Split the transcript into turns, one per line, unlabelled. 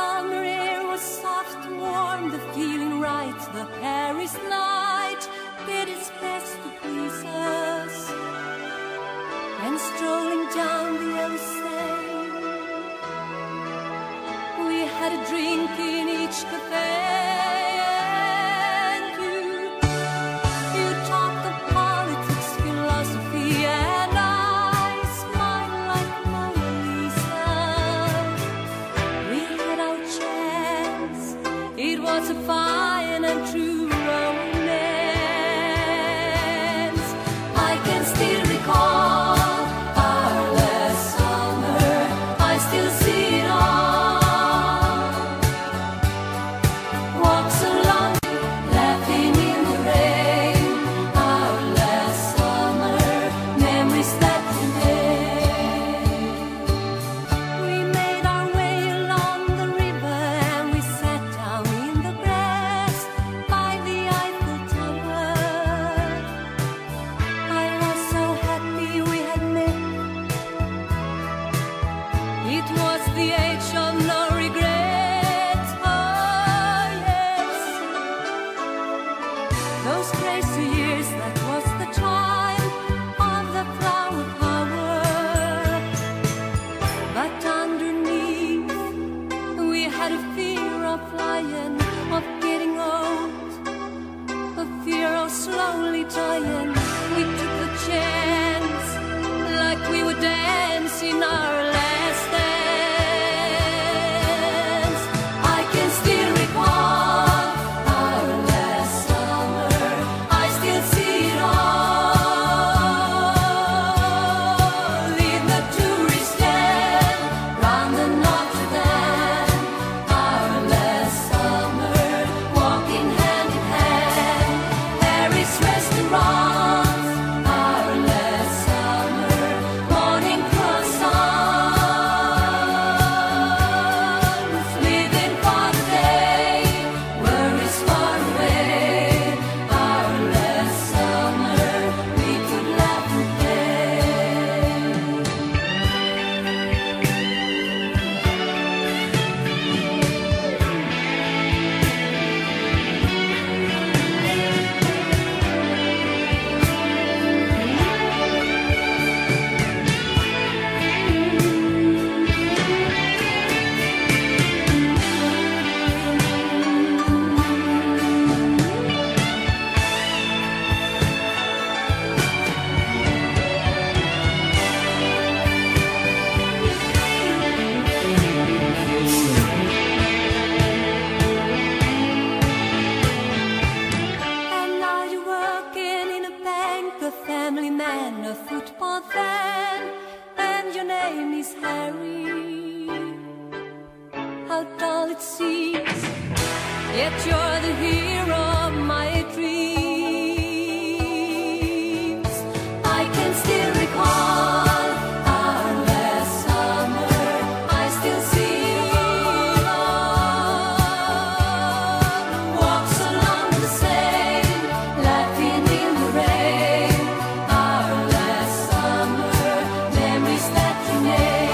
summer air was soft warm, the feeling right, the Paris night did its best to please us. And strolling down the Elysee, we had a drink in each cafe. Was a fine the age of no regrets. Oh, yes. Those crazy years, that was the time of the flower power. But underneath, we had a fear of flying, of getting old, a fear of slowly dying. We took the chance, like we were dancing is Harry. How dull it seems, yet you're the hero, my. name.